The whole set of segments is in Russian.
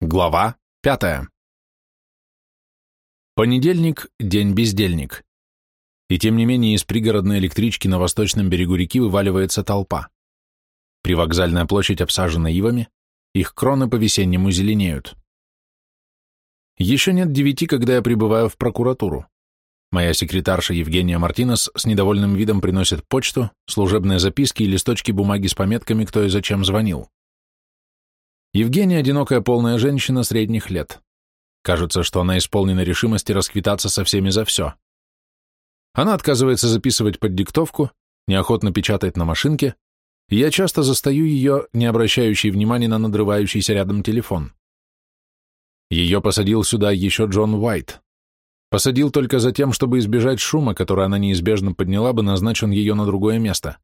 Глава пятая. Понедельник – день-бездельник. И тем не менее из пригородной электрички на восточном берегу реки вываливается толпа. Привокзальная площадь обсажена ивами, их кроны по-весеннему зеленеют. Еще нет девяти, когда я прибываю в прокуратуру. Моя секретарша Евгения Мартинес с недовольным видом приносит почту, служебные записки и листочки бумаги с пометками, кто и зачем звонил. Евгения – одинокая полная женщина средних лет. Кажется, что она исполнена решимости расквитаться со всеми за все. Она отказывается записывать под диктовку, неохотно печатает на машинке, и я часто застаю ее, не обращающей внимания на надрывающийся рядом телефон. Ее посадил сюда еще Джон Уайт. Посадил только за тем, чтобы избежать шума, который она неизбежно подняла бы, назначен ее на другое место.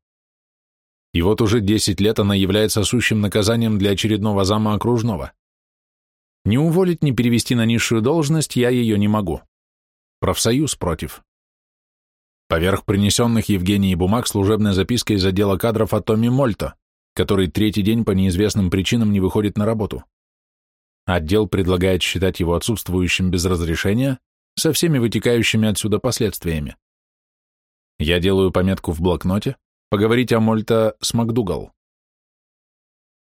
И вот уже 10 лет она является сущим наказанием для очередного зама окружного. Не уволить, не перевести на низшую должность я ее не могу. Профсоюз против. Поверх принесенных Евгении бумаг служебная записка из отдела кадров от Томми Мольто, который третий день по неизвестным причинам не выходит на работу. Отдел предлагает считать его отсутствующим без разрешения со всеми вытекающими отсюда последствиями. Я делаю пометку в блокноте, Поговорить о Мольта с МакДугал.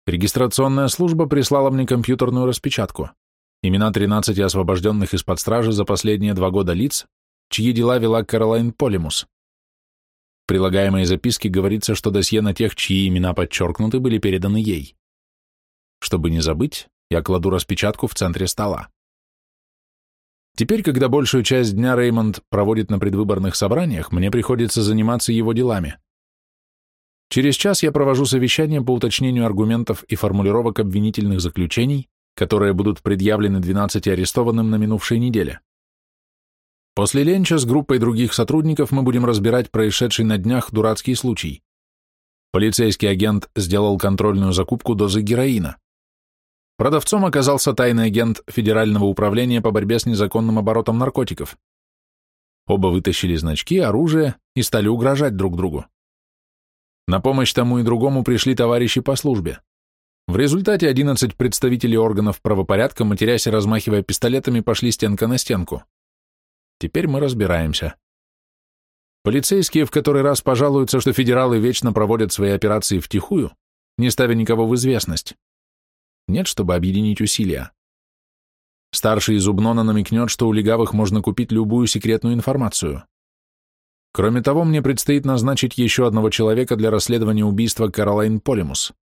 Регистрационная служба прислала мне компьютерную распечатку. Имена 13 освобожденных из-под стражи за последние два года лиц, чьи дела вела Каролайн Полимус. В прилагаемой записке говорится, что досье на тех, чьи имена подчеркнуты, были переданы ей. Чтобы не забыть, я кладу распечатку в центре стола. Теперь, когда большую часть дня Реймонд проводит на предвыборных собраниях, мне приходится заниматься его делами. Через час я провожу совещание по уточнению аргументов и формулировок обвинительных заключений, которые будут предъявлены 12 арестованным на минувшей неделе. После ленча с группой других сотрудников мы будем разбирать происшедший на днях дурацкий случай. Полицейский агент сделал контрольную закупку дозы героина. Продавцом оказался тайный агент Федерального управления по борьбе с незаконным оборотом наркотиков. Оба вытащили значки, оружие и стали угрожать друг другу. На помощь тому и другому пришли товарищи по службе. В результате 11 представителей органов правопорядка, матерясь и размахивая пистолетами, пошли стенка на стенку. Теперь мы разбираемся. Полицейские в который раз пожалуются, что федералы вечно проводят свои операции втихую, не ставя никого в известность. Нет, чтобы объединить усилия. Старший из Убнона намекнет, что у легавых можно купить любую секретную информацию. Кроме того, мне предстоит назначить еще одного человека для расследования убийства Каролайн Полимус.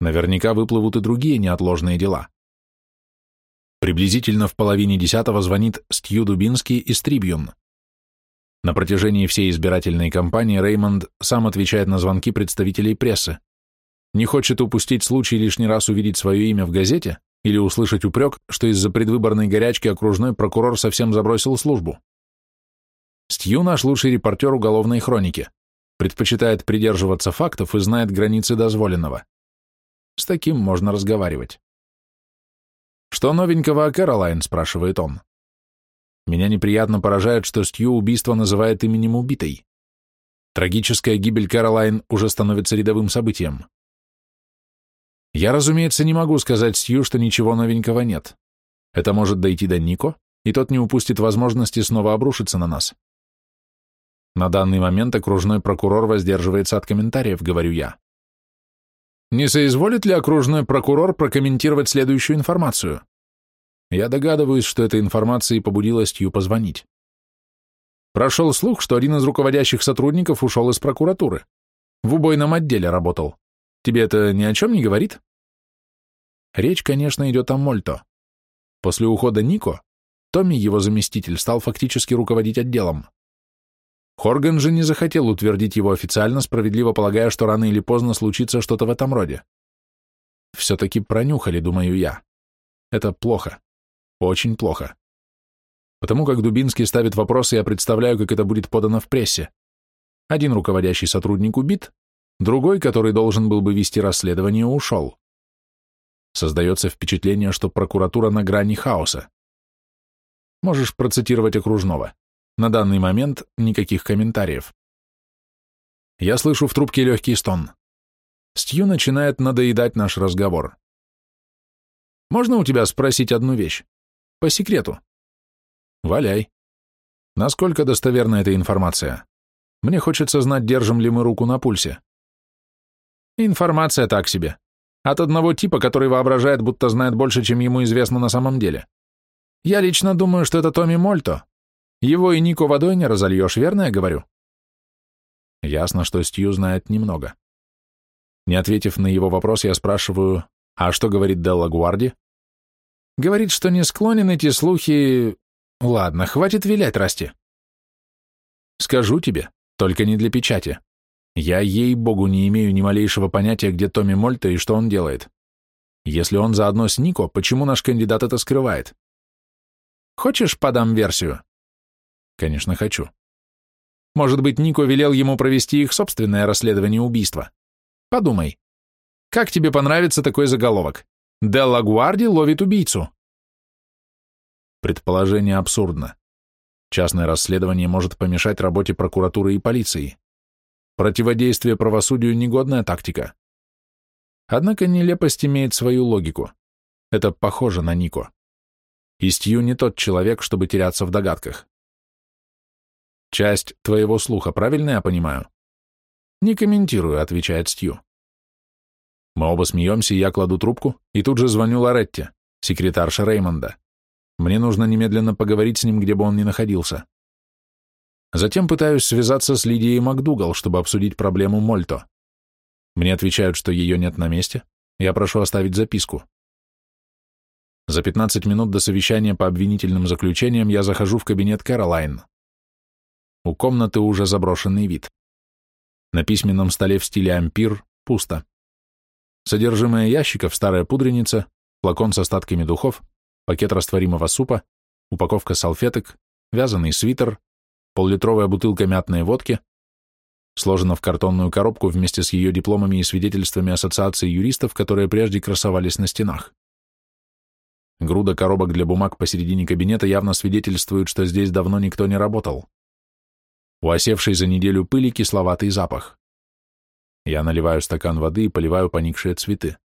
Наверняка выплывут и другие неотложные дела. Приблизительно в половине десятого звонит Стью Дубинский из Трибьюн. На протяжении всей избирательной кампании Реймонд сам отвечает на звонки представителей прессы. Не хочет упустить случай лишний раз увидеть свое имя в газете или услышать упрек, что из-за предвыборной горячки окружной прокурор совсем забросил службу. Стью наш лучший репортер уголовной хроники. Предпочитает придерживаться фактов и знает границы дозволенного. С таким можно разговаривать. «Что новенького о Кэролайн?» – спрашивает он. Меня неприятно поражает, что Стью убийство называет именем убитой. Трагическая гибель Кэролайн уже становится рядовым событием. Я, разумеется, не могу сказать Стью, что ничего новенького нет. Это может дойти до Нико, и тот не упустит возможности снова обрушиться на нас. На данный момент окружной прокурор воздерживается от комментариев, говорю я. Не соизволит ли окружной прокурор прокомментировать следующую информацию? Я догадываюсь, что эта информация и побудила Стью позвонить. Прошел слух, что один из руководящих сотрудников ушел из прокуратуры. В убойном отделе работал. Тебе это ни о чем не говорит? Речь, конечно, идет о Мольто. После ухода Нико, Томми, его заместитель, стал фактически руководить отделом. Хорган же не захотел утвердить его официально, справедливо полагая, что рано или поздно случится что-то в этом роде. Все-таки пронюхали, думаю я. Это плохо. Очень плохо. Потому как Дубинский ставит вопросы, я представляю, как это будет подано в прессе. Один руководящий сотрудник убит, другой, который должен был бы вести расследование, ушел. Создается впечатление, что прокуратура на грани хаоса. Можешь процитировать окружного. На данный момент никаких комментариев. Я слышу в трубке легкий стон. Стью начинает надоедать наш разговор. Можно у тебя спросить одну вещь? По секрету. Валяй. Насколько достоверна эта информация? Мне хочется знать, держим ли мы руку на пульсе. Информация так себе. От одного типа, который воображает, будто знает больше, чем ему известно на самом деле. Я лично думаю, что это Томми Мольто. Его и Нико водой не разольешь, верно я говорю? Ясно, что Стью знает немного. Не ответив на его вопрос, я спрашиваю, а что говорит Делла Гуарди? Говорит, что не склонен эти слухи... Ладно, хватит вилять, Расти. Скажу тебе, только не для печати. Я, ей-богу, не имею ни малейшего понятия, где Томми Мольто и что он делает. Если он заодно с Нико, почему наш кандидат это скрывает? Хочешь, подам версию? Конечно, хочу. Может быть, Нико велел ему провести их собственное расследование убийства? Подумай. Как тебе понравится такой заголовок? Делла Гуарди ловит убийцу. Предположение абсурдно. Частное расследование может помешать работе прокуратуры и полиции. Противодействие правосудию – негодная тактика. Однако нелепость имеет свою логику. Это похоже на Нико. Истью не тот человек, чтобы теряться в догадках. Часть твоего слуха, правильно я понимаю? Не комментирую, отвечает Стью. Мы оба смеемся, я кладу трубку, и тут же звоню Лоретте, секретарше Реймонда. Мне нужно немедленно поговорить с ним, где бы он ни находился. Затем пытаюсь связаться с Лидией МакДугал, чтобы обсудить проблему Мольто. Мне отвечают, что ее нет на месте. Я прошу оставить записку. За 15 минут до совещания по обвинительным заключениям я захожу в кабинет Кэролайн. У комнаты уже заброшенный вид. На письменном столе в стиле ампир пусто. Содержимое ящиков, старая пудреница, флакон с остатками духов, пакет растворимого супа, упаковка салфеток, вязаный свитер, поллитровая бутылка мятной водки, сложена в картонную коробку вместе с ее дипломами и свидетельствами Ассоциации юристов, которые прежде красовались на стенах. Груда коробок для бумаг посередине кабинета явно свидетельствует, что здесь давно никто не работал. У осевшей за неделю пыли кисловатый запах. Я наливаю стакан воды и поливаю поникшие цветы.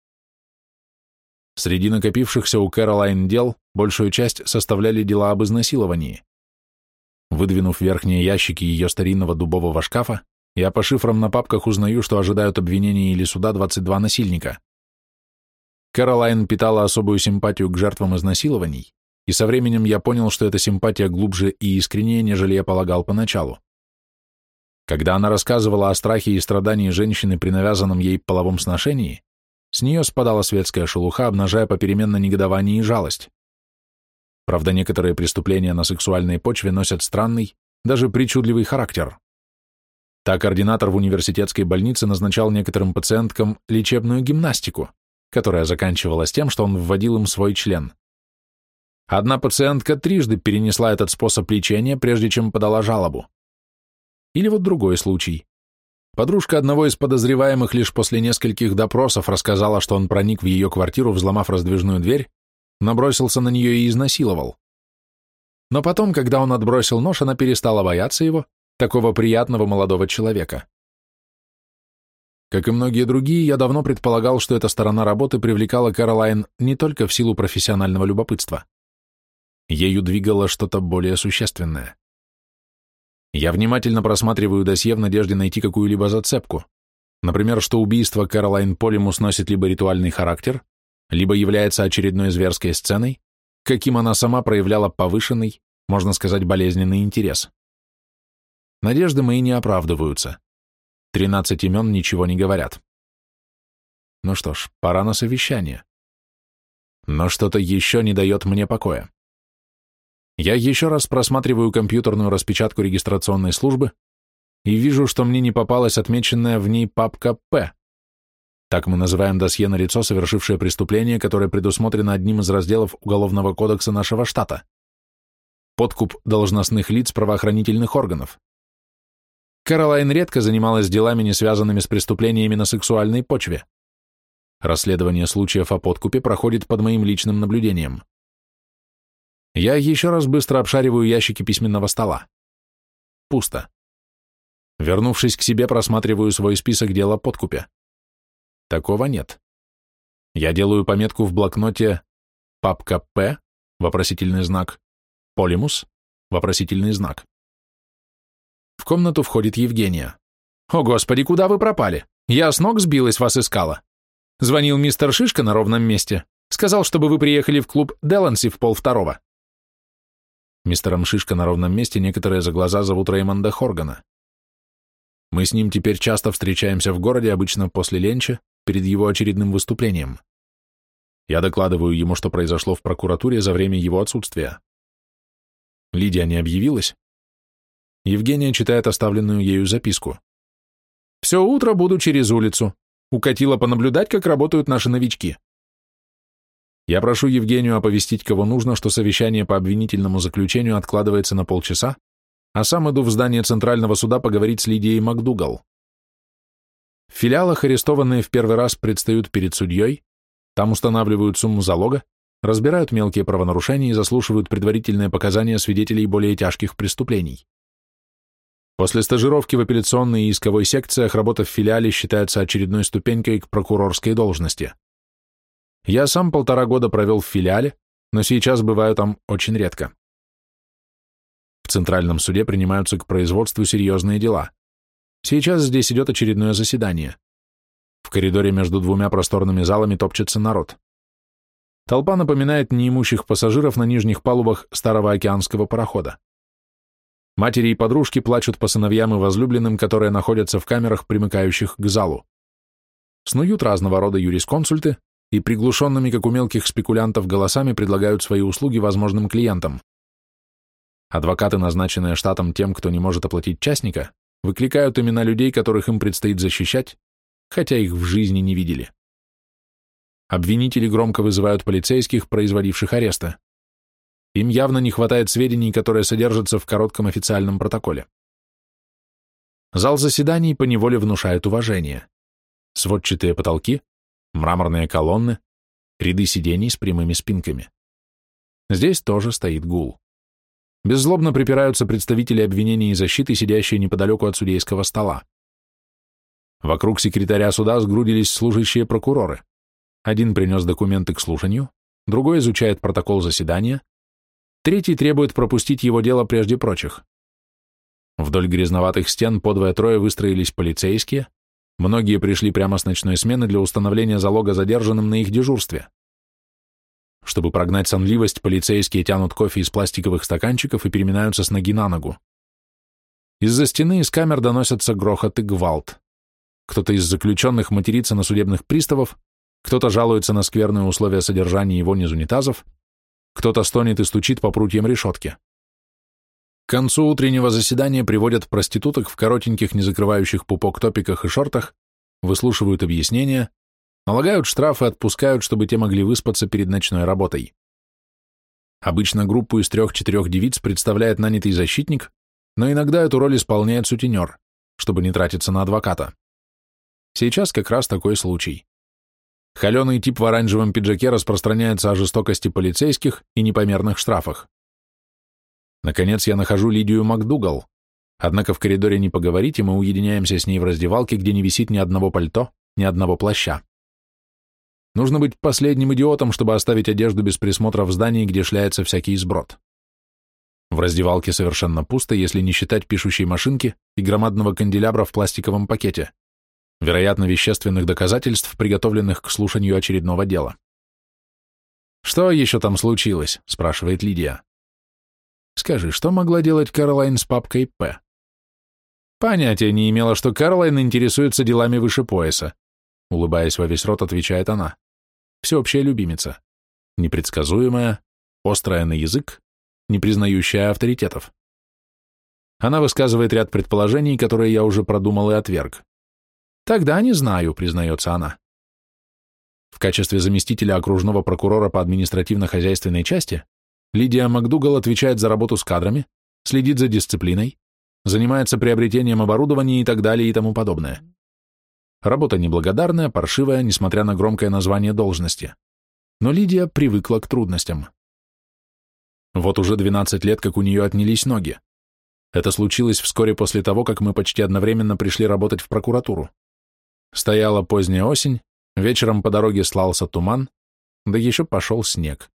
Среди накопившихся у Кэролайн дел большую часть составляли дела об изнасиловании. Выдвинув верхние ящики ее старинного дубового шкафа, я по шифрам на папках узнаю, что ожидают обвинения или суда 22 насильника. Кэролайн питала особую симпатию к жертвам изнасилований, и со временем я понял, что эта симпатия глубже и искреннее, нежели я полагал поначалу. Когда она рассказывала о страхе и страдании женщины при навязанном ей половом сношении, с нее спадала светская шелуха, обнажая попеременно негодование и жалость. Правда, некоторые преступления на сексуальной почве носят странный, даже причудливый характер. Так координатор в университетской больнице назначал некоторым пациенткам лечебную гимнастику, которая заканчивалась тем, что он вводил им свой член. Одна пациентка трижды перенесла этот способ лечения, прежде чем подала жалобу. Или вот другой случай. Подружка одного из подозреваемых лишь после нескольких допросов рассказала, что он проник в ее квартиру, взломав раздвижную дверь, набросился на нее и изнасиловал. Но потом, когда он отбросил нож, она перестала бояться его, такого приятного молодого человека. Как и многие другие, я давно предполагал, что эта сторона работы привлекала Каролайн не только в силу профессионального любопытства. Ею двигало что-то более существенное. Я внимательно просматриваю досье в надежде найти какую-либо зацепку. Например, что убийство Каролайн Полимус носит либо ритуальный характер, либо является очередной зверской сценой, каким она сама проявляла повышенный, можно сказать, болезненный интерес. Надежды мои не оправдываются. Тринадцать имен ничего не говорят. Ну что ж, пора на совещание. Но что-то еще не дает мне покоя. Я еще раз просматриваю компьютерную распечатку регистрационной службы и вижу, что мне не попалась отмеченная в ней папка «П». Так мы называем досье на лицо, совершившее преступление, которое предусмотрено одним из разделов Уголовного кодекса нашего штата. Подкуп должностных лиц правоохранительных органов. Каролайн редко занималась делами, не связанными с преступлениями на сексуальной почве. Расследование случаев о подкупе проходит под моим личным наблюдением. Я еще раз быстро обшариваю ящики письменного стола. Пусто. Вернувшись к себе, просматриваю свой список дел о подкупе. Такого нет. Я делаю пометку в блокноте папка П, вопросительный знак, полимус, вопросительный знак. В комнату входит Евгения. «О, Господи, куда вы пропали? Я с ног сбилась, вас искала. Звонил мистер Шишка на ровном месте. Сказал, чтобы вы приехали в клуб Деланси в полвторого». Мистером Шишка на ровном месте некоторые за глаза зовут Реймонда Хоргана. Мы с ним теперь часто встречаемся в городе, обычно после ленча, перед его очередным выступлением. Я докладываю ему, что произошло в прокуратуре за время его отсутствия. Лидия не объявилась. Евгения читает оставленную ею записку. «Все утро буду через улицу. Укатила понаблюдать, как работают наши новички. Я прошу Евгению оповестить, кого нужно, что совещание по обвинительному заключению откладывается на полчаса, а сам иду в здание Центрального суда поговорить с Лидией МакДугал. В филиалах арестованные в первый раз предстают перед судьей, там устанавливают сумму залога, разбирают мелкие правонарушения и заслушивают предварительные показания свидетелей более тяжких преступлений. После стажировки в апелляционной и исковой секциях работа в филиале считается очередной ступенькой к прокурорской должности. Я сам полтора года провел в филиале, но сейчас бываю там очень редко. В Центральном суде принимаются к производству серьезные дела. Сейчас здесь идет очередное заседание. В коридоре между двумя просторными залами топчется народ. Толпа напоминает неимущих пассажиров на нижних палубах старого океанского парохода. Матери и подружки плачут по сыновьям и возлюбленным, которые находятся в камерах, примыкающих к залу. Снуют разного рода юрисконсульты и приглушенными, как у мелких спекулянтов, голосами предлагают свои услуги возможным клиентам. Адвокаты, назначенные штатом тем, кто не может оплатить частника, выкликают имена людей, которых им предстоит защищать, хотя их в жизни не видели. Обвинители громко вызывают полицейских, производивших аресты. Им явно не хватает сведений, которые содержатся в коротком официальном протоколе. Зал заседаний поневоле внушает уважение. Сводчатые потолки, мраморные колонны, ряды сидений с прямыми спинками. Здесь тоже стоит гул. Беззлобно припираются представители обвинения и защиты, сидящие неподалеку от судейского стола. Вокруг секретаря суда сгрудились служащие прокуроры. Один принес документы к слушанию, другой изучает протокол заседания, третий требует пропустить его дело прежде прочих. Вдоль грязноватых стен по двое-трое выстроились полицейские, многие пришли прямо с ночной смены для установления залога задержанным на их дежурстве. Чтобы прогнать сонливость, полицейские тянут кофе из пластиковых стаканчиков и переминаются с ноги на ногу. Из-за стены из камер доносятся грохот и гвалт. Кто-то из заключенных матерится на судебных приставов, кто-то жалуется на скверные условия содержания его из унитазов, кто-то стонет и стучит по прутьям решетки. К концу утреннего заседания приводят проституток в коротеньких, не закрывающих пупок топиках и шортах, выслушивают объяснения, Налагают штрафы, отпускают, чтобы те могли выспаться перед ночной работой. Обычно группу из трех-четырех девиц представляет нанятый защитник, но иногда эту роль исполняет сутенер, чтобы не тратиться на адвоката. Сейчас как раз такой случай. Холеный тип в оранжевом пиджаке распространяется о жестокости полицейских и непомерных штрафах. Наконец я нахожу Лидию МакДугал, однако в коридоре не поговорить, и мы уединяемся с ней в раздевалке, где не висит ни одного пальто, ни одного плаща. Нужно быть последним идиотом, чтобы оставить одежду без присмотра в здании, где шляется всякий сброд. В раздевалке совершенно пусто, если не считать пишущей машинки и громадного канделябра в пластиковом пакете, вероятно, вещественных доказательств, приготовленных к слушанию очередного дела. «Что еще там случилось?» — спрашивает Лидия. «Скажи, что могла делать Каролайн с папкой П?» «Понятия не имела, что Каролайн интересуется делами выше пояса. Улыбаясь во весь рот, отвечает она. Всеобщая любимица. Непредсказуемая, острая на язык, не признающая авторитетов. Она высказывает ряд предположений, которые я уже продумал и отверг. «Тогда не знаю», — признается она. В качестве заместителя окружного прокурора по административно-хозяйственной части Лидия МакДугал отвечает за работу с кадрами, следит за дисциплиной, занимается приобретением оборудования и так далее и тому подобное. Работа неблагодарная, паршивая, несмотря на громкое название должности. Но Лидия привыкла к трудностям. Вот уже 12 лет, как у нее отнялись ноги. Это случилось вскоре после того, как мы почти одновременно пришли работать в прокуратуру. Стояла поздняя осень, вечером по дороге слался туман, да еще пошел снег.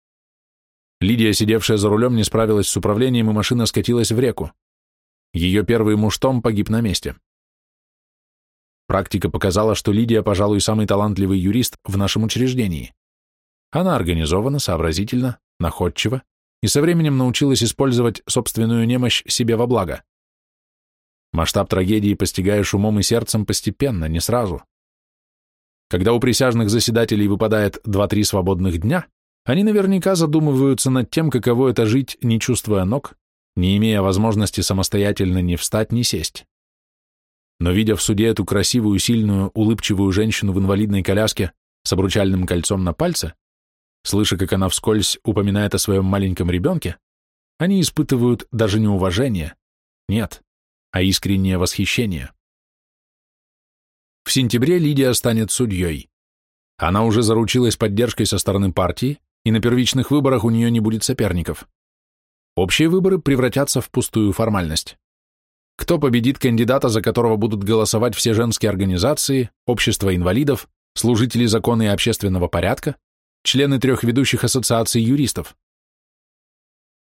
Лидия, сидевшая за рулем, не справилась с управлением, и машина скатилась в реку. Ее первый муж Том погиб на месте. Практика показала, что Лидия, пожалуй, самый талантливый юрист в нашем учреждении. Она организована, сообразительна, находчива и со временем научилась использовать собственную немощь себе во благо. Масштаб трагедии постигаешь умом и сердцем постепенно, не сразу. Когда у присяжных заседателей выпадает 2-3 свободных дня, они наверняка задумываются над тем, каково это жить, не чувствуя ног, не имея возможности самостоятельно ни встать, ни сесть. Но видя в суде эту красивую, сильную, улыбчивую женщину в инвалидной коляске с обручальным кольцом на пальце, слыша, как она вскользь упоминает о своем маленьком ребенке, они испытывают даже не уважение, нет, а искреннее восхищение. В сентябре Лидия станет судьей. Она уже заручилась поддержкой со стороны партии, и на первичных выборах у нее не будет соперников. Общие выборы превратятся в пустую формальность. Кто победит кандидата, за которого будут голосовать все женские организации, общество инвалидов, служители закона и общественного порядка, члены трех ведущих ассоциаций юристов?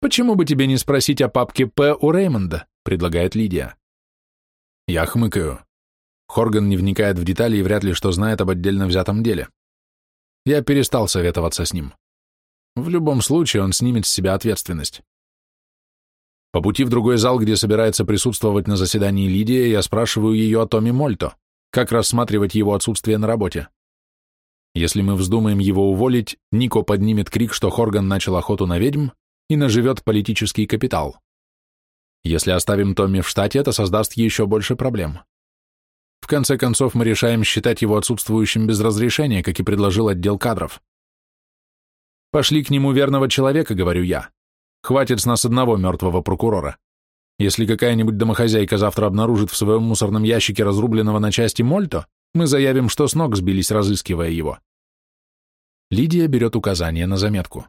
«Почему бы тебе не спросить о папке П. у Реймонда?» – предлагает Лидия. Я хмыкаю. Хорган не вникает в детали и вряд ли что знает об отдельно взятом деле. Я перестал советоваться с ним. В любом случае он снимет с себя ответственность. По пути в другой зал, где собирается присутствовать на заседании Лидия, я спрашиваю ее о Томе Мольто, как рассматривать его отсутствие на работе. Если мы вздумаем его уволить, Нико поднимет крик, что Хорган начал охоту на ведьм и наживет политический капитал. Если оставим Томми в штате, это создаст еще больше проблем. В конце концов, мы решаем считать его отсутствующим без разрешения, как и предложил отдел кадров. «Пошли к нему верного человека», — говорю я. Хватит с нас одного мертвого прокурора. Если какая-нибудь домохозяйка завтра обнаружит в своем мусорном ящике разрубленного на части Мольто, мы заявим, что с ног сбились, разыскивая его. Лидия берет указание на заметку.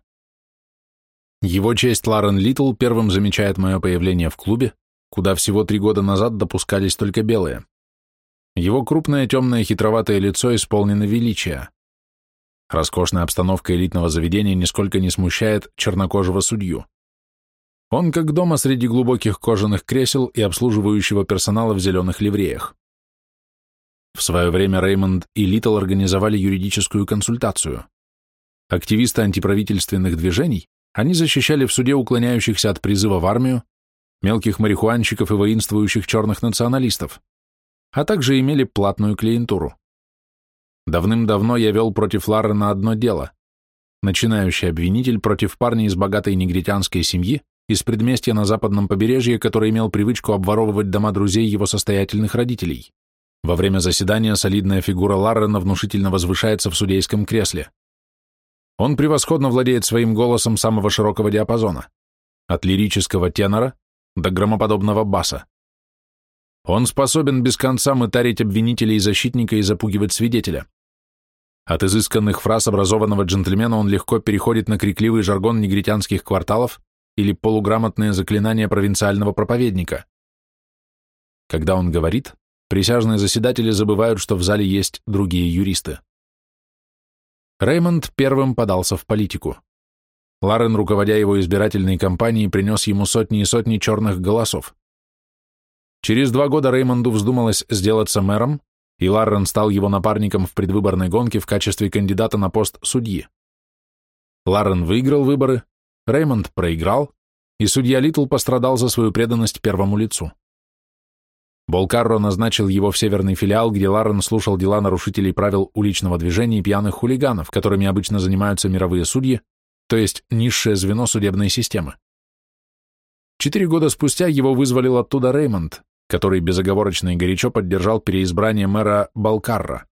Его честь Ларен Литл первым замечает мое появление в клубе, куда всего три года назад допускались только белые. Его крупное темное хитроватое лицо исполнено величия. Роскошная обстановка элитного заведения нисколько не смущает чернокожего судью. Он как дома среди глубоких кожаных кресел и обслуживающего персонала в зеленых ливреях. В свое время Реймонд и Литл организовали юридическую консультацию. Активисты антиправительственных движений, они защищали в суде уклоняющихся от призыва в армию, мелких марихуанщиков и воинствующих черных националистов, а также имели платную клиентуру. Давным-давно я вел против Лары на одно дело. Начинающий обвинитель против парня из богатой негритянской семьи, из предместья на западном побережье, который имел привычку обворовывать дома друзей его состоятельных родителей. Во время заседания солидная фигура Ларрена внушительно возвышается в судейском кресле. Он превосходно владеет своим голосом самого широкого диапазона, от лирического тенора до громоподобного баса. Он способен без конца мытарить обвинителя и защитника и запугивать свидетеля. От изысканных фраз образованного джентльмена он легко переходит на крикливый жаргон негритянских кварталов или полуграмотное заклинание провинциального проповедника. Когда он говорит, присяжные заседатели забывают, что в зале есть другие юристы. Реймонд первым подался в политику. Ларен, руководя его избирательной кампанией, принес ему сотни и сотни черных голосов. Через два года Реймонду вздумалось сделаться мэром, и Ларрен стал его напарником в предвыборной гонке в качестве кандидата на пост судьи. Ларрен выиграл выборы, Реймонд проиграл, и судья Литл пострадал за свою преданность первому лицу. Болкарро назначил его в северный филиал, где Ларрен слушал дела нарушителей правил уличного движения и пьяных хулиганов, которыми обычно занимаются мировые судьи, то есть низшее звено судебной системы. Четыре года спустя его вызволил оттуда Реймонд, который безоговорочно и горячо поддержал переизбрание мэра Балкарра.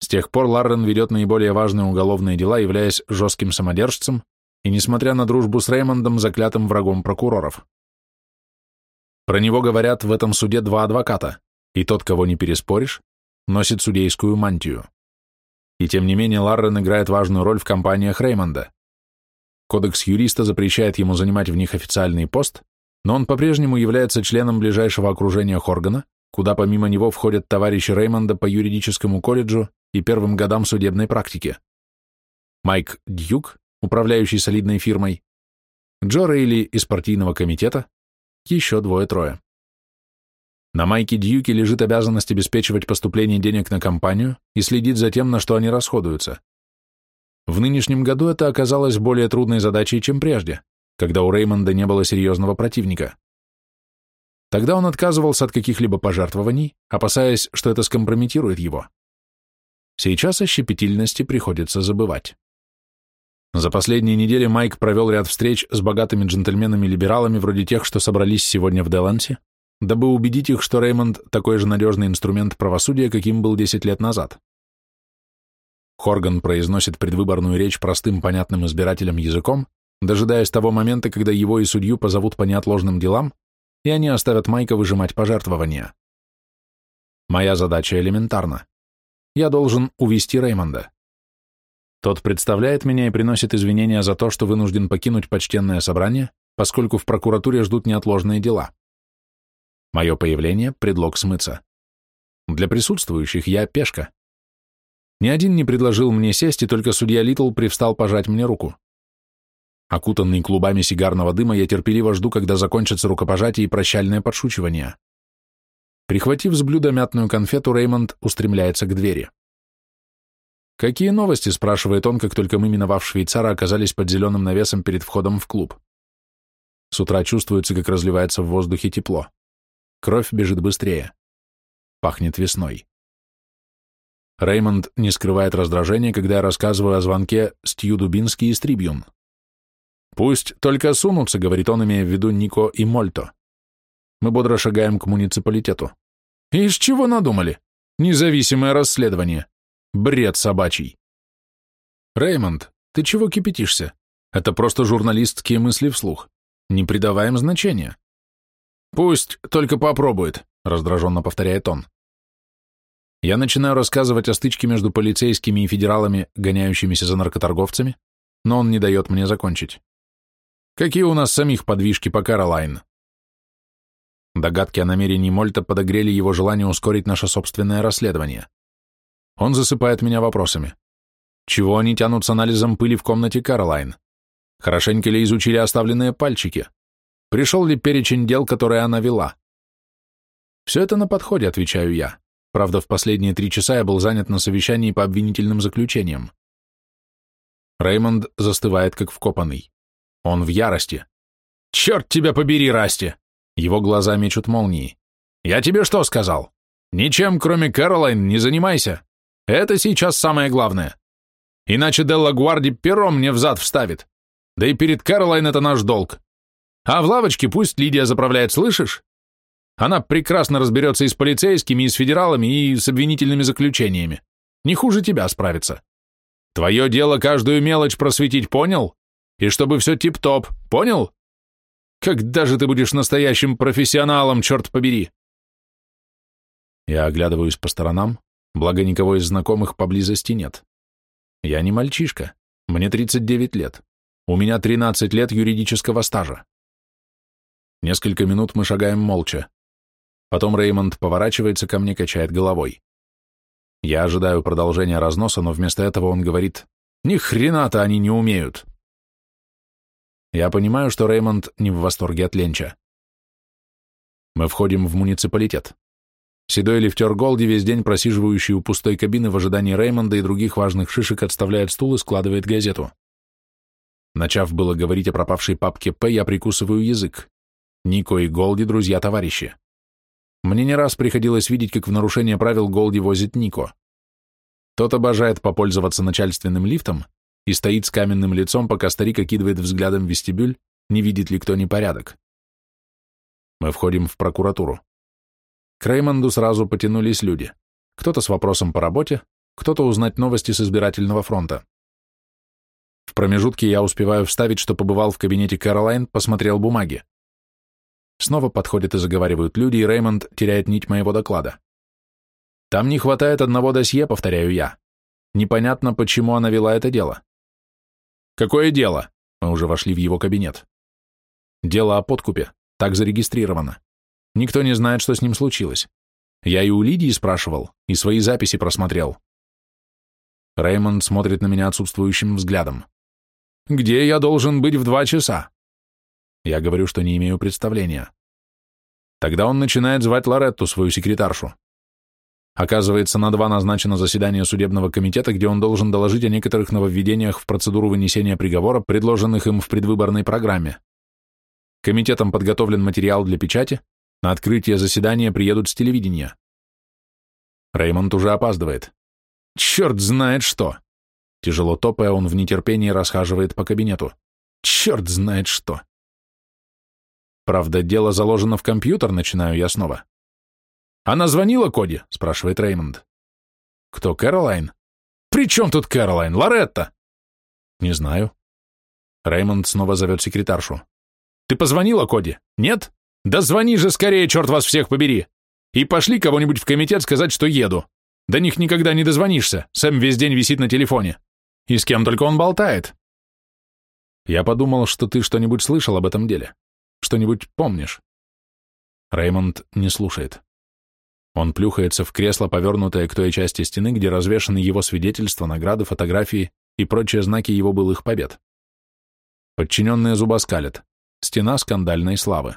С тех пор Ларрен ведет наиболее важные уголовные дела, являясь жестким самодержцем, и, несмотря на дружбу с Реймондом, заклятым врагом прокуроров. Про него говорят в этом суде два адвоката, и тот, кого не переспоришь, носит судейскую мантию. И тем не менее Ларрен играет важную роль в кампаниях Реймонда. Кодекс юриста запрещает ему занимать в них официальный пост, но он по-прежнему является членом ближайшего окружения Хоргана, куда помимо него входят товарищи Реймонда по юридическому колледжу и первым годам судебной практики. Майк Дьюк, управляющий солидной фирмой, Джо Рейли из партийного комитета, еще двое-трое. На Майке Дьюке лежит обязанность обеспечивать поступление денег на компанию и следить за тем, на что они расходуются. В нынешнем году это оказалось более трудной задачей, чем прежде, когда у Реймонда не было серьезного противника. Тогда он отказывался от каких-либо пожертвований, опасаясь, что это скомпрометирует его. Сейчас о щепетильности приходится забывать. За последние недели Майк провел ряд встреч с богатыми джентльменами-либералами вроде тех, что собрались сегодня в Делансе, дабы убедить их, что Реймонд – такой же надежный инструмент правосудия, каким был 10 лет назад. Хорган произносит предвыборную речь простым, понятным избирателям языком, дожидаясь того момента, когда его и судью позовут по неотложным делам, и они оставят Майка выжимать пожертвования. Моя задача элементарна. Я должен увести Реймонда. Тот представляет меня и приносит извинения за то, что вынужден покинуть почтенное собрание, поскольку в прокуратуре ждут неотложные дела. Мое появление – предлог смыться. Для присутствующих я пешка. Ни один не предложил мне сесть, и только судья Литл привстал пожать мне руку. Окутанный клубами сигарного дыма, я терпеливо жду, когда закончатся рукопожатие и прощальное подшучивание. Прихватив с блюда мятную конфету, Реймонд устремляется к двери. «Какие новости?» – спрашивает он, как только мы, миновав швейцара, оказались под зеленым навесом перед входом в клуб. С утра чувствуется, как разливается в воздухе тепло. Кровь бежит быстрее. Пахнет весной. Реймонд не скрывает раздражения, когда я рассказываю о звонке Стью Дубинский из Трибьюн. «Пусть только сунутся», — говорит он, имея в виду Нико и Мольто. Мы бодро шагаем к муниципалитету. «Из чего надумали? Независимое расследование. Бред собачий». «Реймонд, ты чего кипятишься? Это просто журналистские мысли вслух. Не придаваем значения. «Пусть только попробует», — раздраженно повторяет он. Я начинаю рассказывать о стычке между полицейскими и федералами, гоняющимися за наркоторговцами, но он не дает мне закончить. Какие у нас самих подвижки по Каролайн? Догадки о намерении Мольта подогрели его желание ускорить наше собственное расследование. Он засыпает меня вопросами. Чего они тянут с анализом пыли в комнате Каролайн? Хорошенько ли изучили оставленные пальчики? Пришел ли перечень дел, которые она вела? Все это на подходе, отвечаю я. Правда, в последние три часа я был занят на совещании по обвинительным заключениям. Реймонд застывает, как вкопанный. Он в ярости. «Черт тебя побери, Расти!» Его глаза мечут молнии. «Я тебе что сказал? Ничем, кроме Кэролайн, не занимайся. Это сейчас самое главное. Иначе Делла Гварди пером мне взад вставит. Да и перед Кэролайн это наш долг. А в лавочке пусть Лидия заправляет, слышишь? Она прекрасно разберется и с полицейскими, и с федералами, и с обвинительными заключениями. Не хуже тебя справится. Твое дело каждую мелочь просветить, понял? И чтобы все тип-топ, понял? Когда же ты будешь настоящим профессионалом, черт побери? Я оглядываюсь по сторонам, благо никого из знакомых поблизости нет. Я не мальчишка, мне 39 лет. У меня 13 лет юридического стажа. Несколько минут мы шагаем молча. Потом Реймонд поворачивается ко мне, качает головой. Я ожидаю продолжения разноса, но вместо этого он говорит, «Ни хрена-то они не умеют!» Я понимаю, что Реймонд не в восторге от Ленча. Мы входим в муниципалитет. Седой лифтер Голди, весь день просиживающий у пустой кабины в ожидании Реймонда и других важных шишек, отставляет стул и складывает газету. Начав было говорить о пропавшей папке П, я прикусываю язык. Нико и Голди – друзья-товарищи. Мне не раз приходилось видеть, как в нарушение правил Голди возит Нико. Тот обожает попользоваться начальственным лифтом и стоит с каменным лицом, пока старик окидывает взглядом вестибюль, не видит ли кто непорядок. Мы входим в прокуратуру. К Реймонду сразу потянулись люди. Кто-то с вопросом по работе, кто-то узнать новости с избирательного фронта. В промежутке я успеваю вставить, что побывал в кабинете Кэролайн, посмотрел бумаги. Снова подходят и заговаривают люди, и Реймонд теряет нить моего доклада. Там не хватает одного досье, повторяю я. Непонятно, почему она вела это дело. Какое дело? Мы уже вошли в его кабинет. Дело о подкупе. Так зарегистрировано. Никто не знает, что с ним случилось. Я и у Лидии спрашивал, и свои записи просмотрел. Реймонд смотрит на меня отсутствующим взглядом. Где я должен быть в два часа? Я говорю, что не имею представления. Тогда он начинает звать Лоретту, свою секретаршу. Оказывается, на два назначено заседание судебного комитета, где он должен доложить о некоторых нововведениях в процедуру вынесения приговора, предложенных им в предвыборной программе. Комитетом подготовлен материал для печати, на открытие заседания приедут с телевидения. Реймонд уже опаздывает. Черт знает что! Тяжело топая, он в нетерпении расхаживает по кабинету. Черт знает что! Правда, дело заложено в компьютер, начинаю я снова. «Она звонила Коди?» — спрашивает Реймонд. «Кто, Кэролайн?» «При чем тут Кэролайн? Лоретта?» «Не знаю». Реймонд снова зовет секретаршу. «Ты позвонила Коди? Нет? Да звони же скорее, черт вас всех побери! И пошли кого-нибудь в комитет сказать, что еду. До них никогда не дозвонишься, Сэм весь день висит на телефоне. И с кем только он болтает». «Я подумал, что ты что-нибудь слышал об этом деле. Что-нибудь помнишь?» Реймонд не слушает. Он плюхается в кресло, повернутое к той части стены, где развешаны его свидетельства, награды, фотографии и прочие знаки его былых побед. Подчиненные зубоскалят. Стена скандальной славы.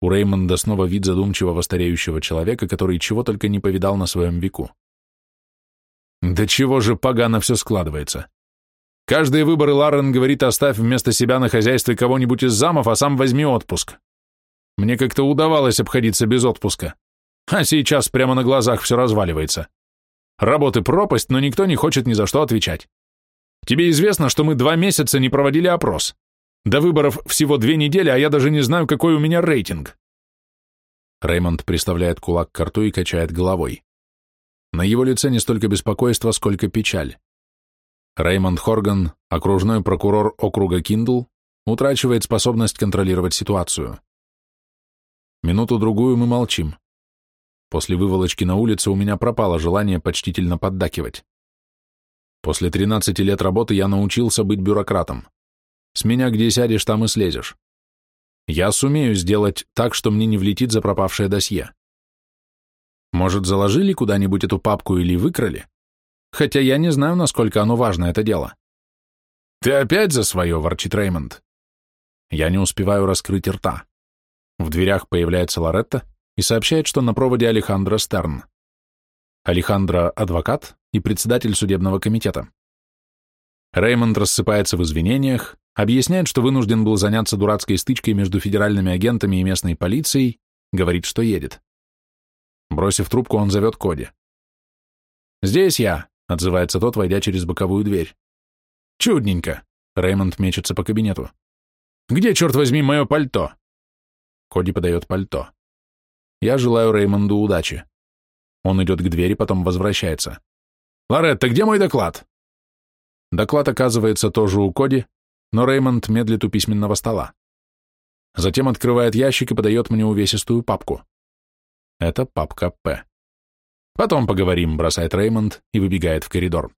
У Реймонда снова вид задумчивого стареющего человека, который чего только не повидал на своем веку. Да чего же погано все складывается. Каждые выборы Ларрен говорит, оставь вместо себя на хозяйстве кого-нибудь из замов, а сам возьми отпуск. Мне как-то удавалось обходиться без отпуска. А сейчас прямо на глазах все разваливается. Работы пропасть, но никто не хочет ни за что отвечать. Тебе известно, что мы два месяца не проводили опрос. До выборов всего две недели, а я даже не знаю, какой у меня рейтинг. Реймонд приставляет кулак к рту и качает головой. На его лице не столько беспокойство, сколько печаль. Реймонд Хорган, окружной прокурор округа Киндл, утрачивает способность контролировать ситуацию. Минуту-другую мы молчим. После выволочки на улице у меня пропало желание почтительно поддакивать. После 13 лет работы я научился быть бюрократом. С меня где сядешь, там и слезешь. Я сумею сделать так, что мне не влетит за пропавшее досье. Может, заложили куда-нибудь эту папку или выкрали? хотя я не знаю, насколько оно важно, это дело. «Ты опять за свое?» — ворчит Реймонд. Я не успеваю раскрыть рта. В дверях появляется Лоретта и сообщает, что на проводе Алехандро Стерн. Алехандро — адвокат и председатель судебного комитета. Реймонд рассыпается в извинениях, объясняет, что вынужден был заняться дурацкой стычкой между федеральными агентами и местной полицией, говорит, что едет. Бросив трубку, он зовет Коди. «Здесь я», — отзывается тот, войдя через боковую дверь. «Чудненько!» — Реймонд мечется по кабинету. «Где, черт возьми, мое пальто?» Коди подает пальто. Я желаю Реймонду удачи. Он идет к двери, потом возвращается. «Лоретта, где мой доклад?» Доклад оказывается тоже у Коди, но Реймонд медлит у письменного стола. Затем открывает ящик и подает мне увесистую папку. Это папка «П». «Потом поговорим», — бросает Реймонд и выбегает в коридор.